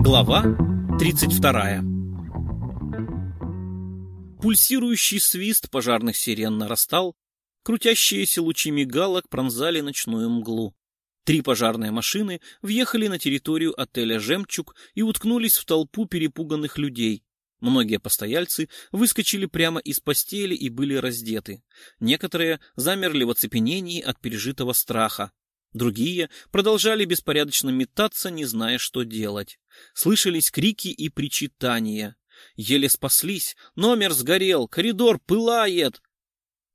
Глава 32 Пульсирующий свист пожарных сирен нарастал, крутящиеся лучи мигалок пронзали ночную мглу. Три пожарные машины въехали на территорию отеля «Жемчуг» и уткнулись в толпу перепуганных людей. Многие постояльцы выскочили прямо из постели и были раздеты. Некоторые замерли в оцепенении от пережитого страха. Другие продолжали беспорядочно метаться, не зная, что делать. Слышались крики и причитания. Еле спаслись, номер сгорел, коридор пылает.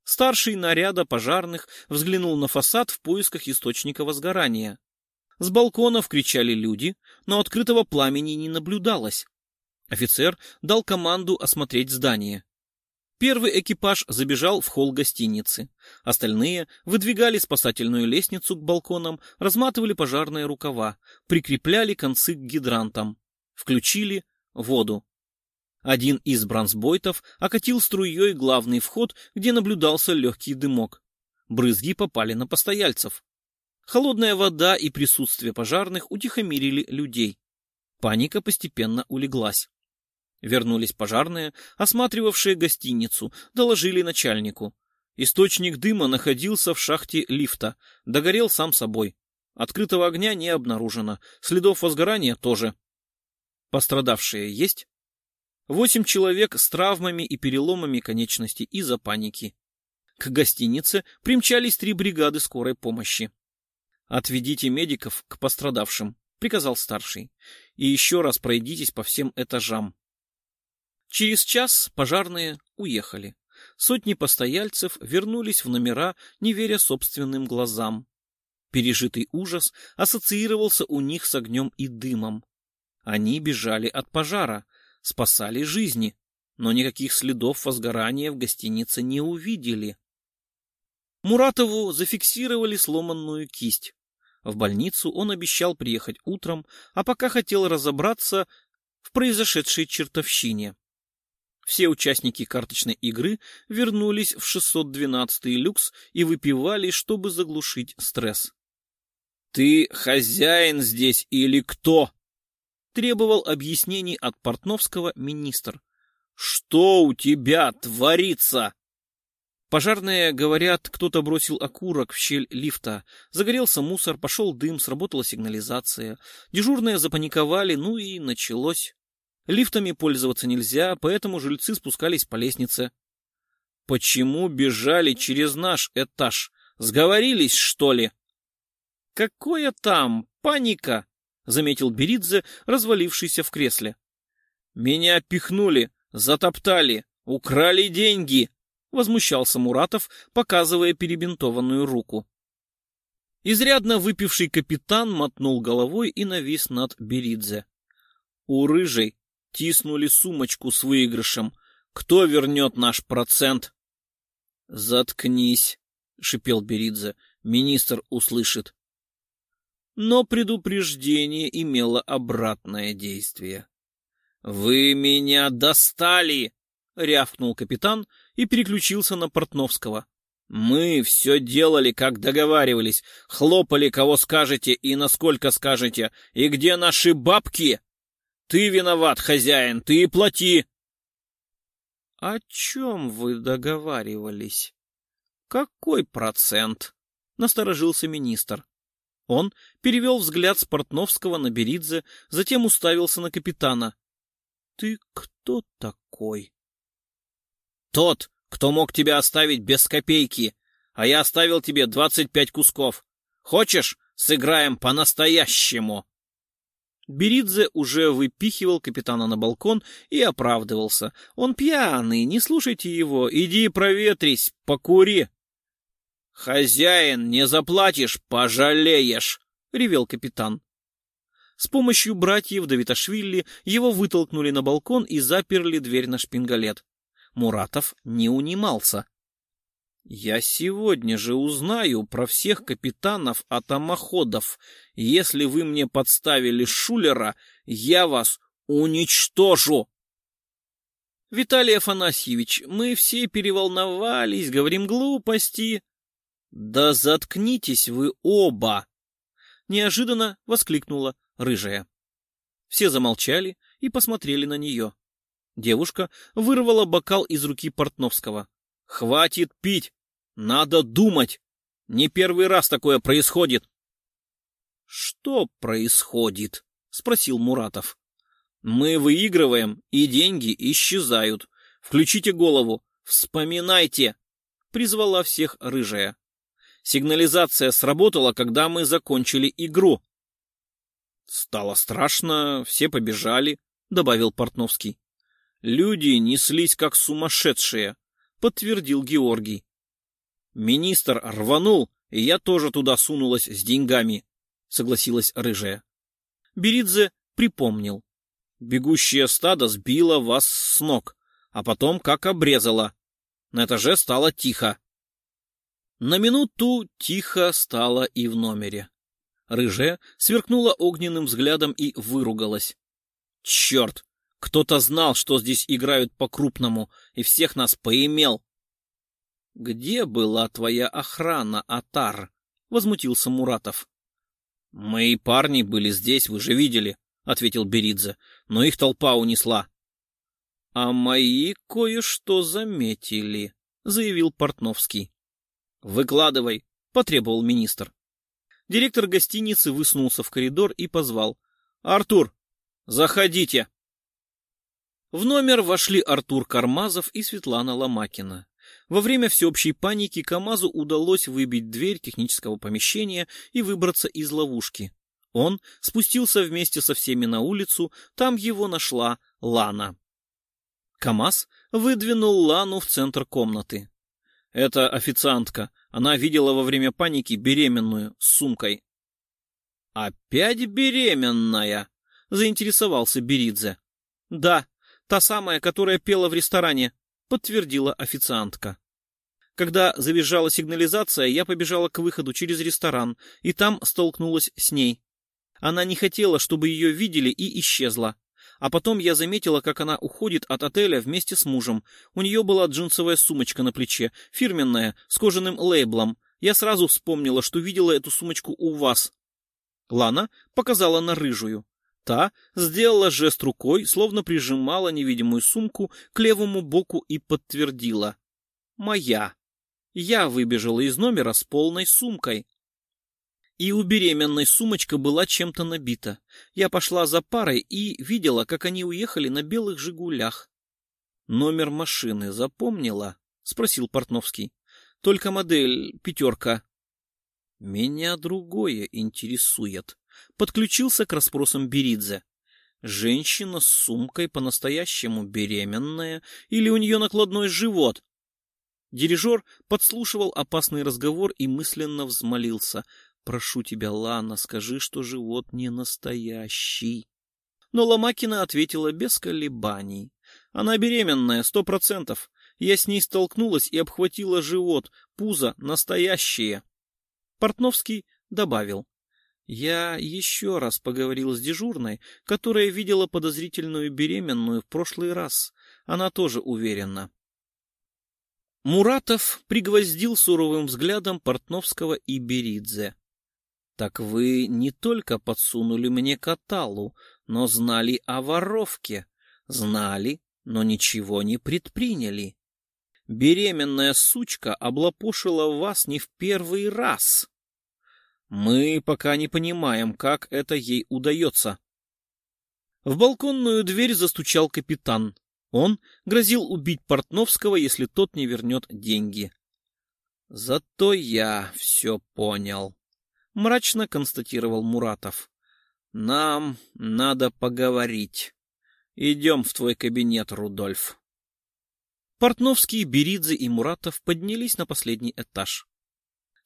Старший наряда пожарных взглянул на фасад в поисках источника возгорания. С балконов кричали люди, но открытого пламени не наблюдалось. Офицер дал команду осмотреть здание. Первый экипаж забежал в холл гостиницы. Остальные выдвигали спасательную лестницу к балконам, разматывали пожарные рукава, прикрепляли концы к гидрантам. Включили воду. Один из бронзбойтов окатил струей главный вход, где наблюдался легкий дымок. Брызги попали на постояльцев. Холодная вода и присутствие пожарных утихомирили людей. Паника постепенно улеглась. Вернулись пожарные, осматривавшие гостиницу, доложили начальнику. Источник дыма находился в шахте лифта, догорел сам собой. Открытого огня не обнаружено, следов возгорания тоже. Пострадавшие есть? Восемь человек с травмами и переломами конечностей из-за паники. К гостинице примчались три бригады скорой помощи. «Отведите медиков к пострадавшим», — приказал старший. «И еще раз пройдитесь по всем этажам. Через час пожарные уехали. Сотни постояльцев вернулись в номера, не веря собственным глазам. Пережитый ужас ассоциировался у них с огнем и дымом. Они бежали от пожара, спасали жизни, но никаких следов возгорания в гостинице не увидели. Муратову зафиксировали сломанную кисть. В больницу он обещал приехать утром, а пока хотел разобраться в произошедшей чертовщине. Все участники карточной игры вернулись в 612-й люкс и выпивали, чтобы заглушить стресс. «Ты хозяин здесь или кто?» Требовал объяснений от Портновского министр. «Что у тебя творится?» Пожарные говорят, кто-то бросил окурок в щель лифта. Загорелся мусор, пошел дым, сработала сигнализация. Дежурные запаниковали, ну и началось. Лифтами пользоваться нельзя, поэтому жильцы спускались по лестнице. Почему бежали через наш этаж? Сговорились, что ли? Какое там? Паника! Заметил Беридзе, развалившийся в кресле. Меня пихнули, затоптали, украли деньги! Возмущался Муратов, показывая перебинтованную руку. Изрядно выпивший капитан мотнул головой и навис над Беридзе. У рыжей тиснули сумочку с выигрышем. Кто вернет наш процент? — Заткнись, — шипел Беридзе. Министр услышит. Но предупреждение имело обратное действие. — Вы меня достали! — рявкнул капитан и переключился на Портновского. Мы все делали, как договаривались, хлопали, кого скажете и насколько скажете. И где наши бабки? Ты виноват, хозяин, ты и плати. — О чем вы договаривались? — Какой процент? — насторожился министр. Он перевел взгляд с Портновского на Беридзе, затем уставился на капитана. — Ты кто такой? — Тот, кто мог тебя оставить без копейки, а я оставил тебе двадцать пять кусков. Хочешь, сыграем по-настоящему? Беридзе уже выпихивал капитана на балкон и оправдывался. Он пьяный, не слушайте его, иди проветрись, покури. Хозяин, не заплатишь, пожалеешь, ревел капитан. С помощью братьев Давиташвили его вытолкнули на балкон и заперли дверь на шпингалет. Муратов не унимался. Я сегодня же узнаю про всех капитанов атомоходов. Если вы мне подставили Шулера, я вас уничтожу. Виталий Афанасьевич, мы все переволновались, говорим глупости. Да заткнитесь вы оба! Неожиданно воскликнула рыжая. Все замолчали и посмотрели на нее. Девушка вырвала бокал из руки Портновского. «Хватит пить! Надо думать! Не первый раз такое происходит!» «Что происходит?» — спросил Муратов. «Мы выигрываем, и деньги исчезают. Включите голову, вспоминайте!» — призвала всех рыжая. Сигнализация сработала, когда мы закончили игру. Стало страшно, все побежали, добавил Портновский. Люди неслись как сумасшедшие, подтвердил Георгий. Министр рванул, и я тоже туда сунулась с деньгами, согласилась рыжая. Беридзе припомнил. Бегущее стадо сбило вас с ног, а потом как обрезало. На этаже стало тихо. На минуту тихо стало и в номере. Рыжая сверкнула огненным взглядом и выругалась. «Черт! Кто-то знал, что здесь играют по-крупному, и всех нас поимел!» «Где была твоя охрана, Атар?» — возмутился Муратов. «Мои парни были здесь, вы же видели», — ответил Беридзе, — «но их толпа унесла». «А мои кое-что заметили», — заявил Портновский. «Выкладывай», — потребовал министр. Директор гостиницы высунулся в коридор и позвал. «Артур, заходите!» В номер вошли Артур Кармазов и Светлана Ломакина. Во время всеобщей паники КамАЗу удалось выбить дверь технического помещения и выбраться из ловушки. Он спустился вместе со всеми на улицу, там его нашла Лана. КамАЗ выдвинул Лану в центр комнаты. Это официантка. Она видела во время паники беременную с сумкой. «Опять беременная?» — заинтересовался Беридзе. «Да, та самая, которая пела в ресторане», — подтвердила официантка. Когда завизжала сигнализация, я побежала к выходу через ресторан, и там столкнулась с ней. Она не хотела, чтобы ее видели, и исчезла. А потом я заметила, как она уходит от отеля вместе с мужем. У нее была джинсовая сумочка на плече, фирменная, с кожаным лейблом. Я сразу вспомнила, что видела эту сумочку у вас. Лана показала на рыжую. Та сделала жест рукой, словно прижимала невидимую сумку к левому боку и подтвердила. «Моя. Я выбежала из номера с полной сумкой». И у беременной сумочка была чем-то набита. Я пошла за парой и видела, как они уехали на белых «Жигулях». «Номер машины запомнила?» — спросил Портновский. «Только модель пятерка». «Меня другое интересует», — подключился к расспросам Беридзе. «Женщина с сумкой по-настоящему беременная или у нее накладной живот?» Дирижер подслушивал опасный разговор и мысленно взмолился. Прошу тебя, Лана, скажи, что живот не настоящий. Но Ломакина ответила без колебаний. Она беременная, сто процентов. Я с ней столкнулась и обхватила живот, пузо настоящее. Портновский добавил. Я еще раз поговорил с дежурной, которая видела подозрительную беременную в прошлый раз. Она тоже уверена. Муратов пригвоздил суровым взглядом Портновского и Беридзе. Так вы не только подсунули мне каталу, но знали о воровке. Знали, но ничего не предприняли. Беременная сучка облапошила вас не в первый раз. Мы пока не понимаем, как это ей удается. В балконную дверь застучал капитан. Он грозил убить Портновского, если тот не вернет деньги. Зато я все понял. — мрачно констатировал Муратов. «Нам надо поговорить. Идем в твой кабинет, Рудольф». Портновский, Беридзе и Муратов поднялись на последний этаж.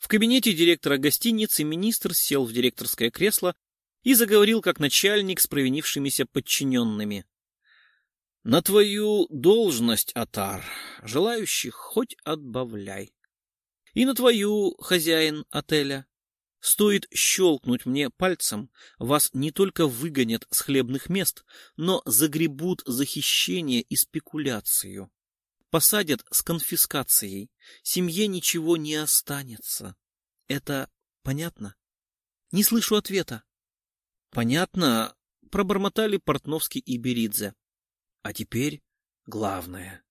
В кабинете директора гостиницы министр сел в директорское кресло и заговорил как начальник с провинившимися подчиненными. «На твою должность, Атар, желающих хоть отбавляй. И на твою, хозяин отеля, Стоит щелкнуть мне пальцем, вас не только выгонят с хлебных мест, но загребут за хищение и спекуляцию. Посадят с конфискацией. Семье ничего не останется. Это понятно? Не слышу ответа. Понятно, пробормотали Портновский и Беридзе. А теперь главное.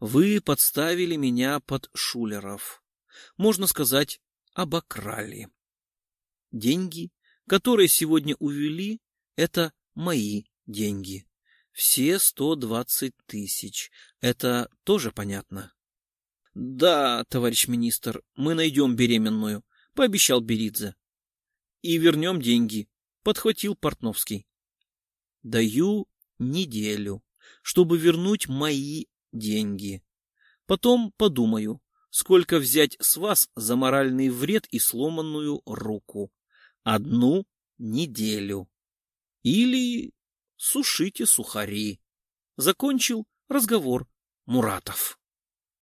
Вы подставили меня под шулеров. Можно сказать, обокрали. Деньги, которые сегодня увели, это мои деньги. Все сто двадцать тысяч. Это тоже понятно? — Да, товарищ министр, мы найдем беременную, — пообещал Беридзе. — И вернем деньги, — подхватил Портновский. — Даю неделю, чтобы вернуть мои деньги. Потом подумаю, сколько взять с вас за моральный вред и сломанную руку. Одну неделю. Или сушите сухари. Закончил разговор Муратов.